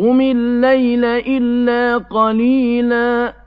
قُمِ اللَّيْلَ إِلَّا قَلِيلًا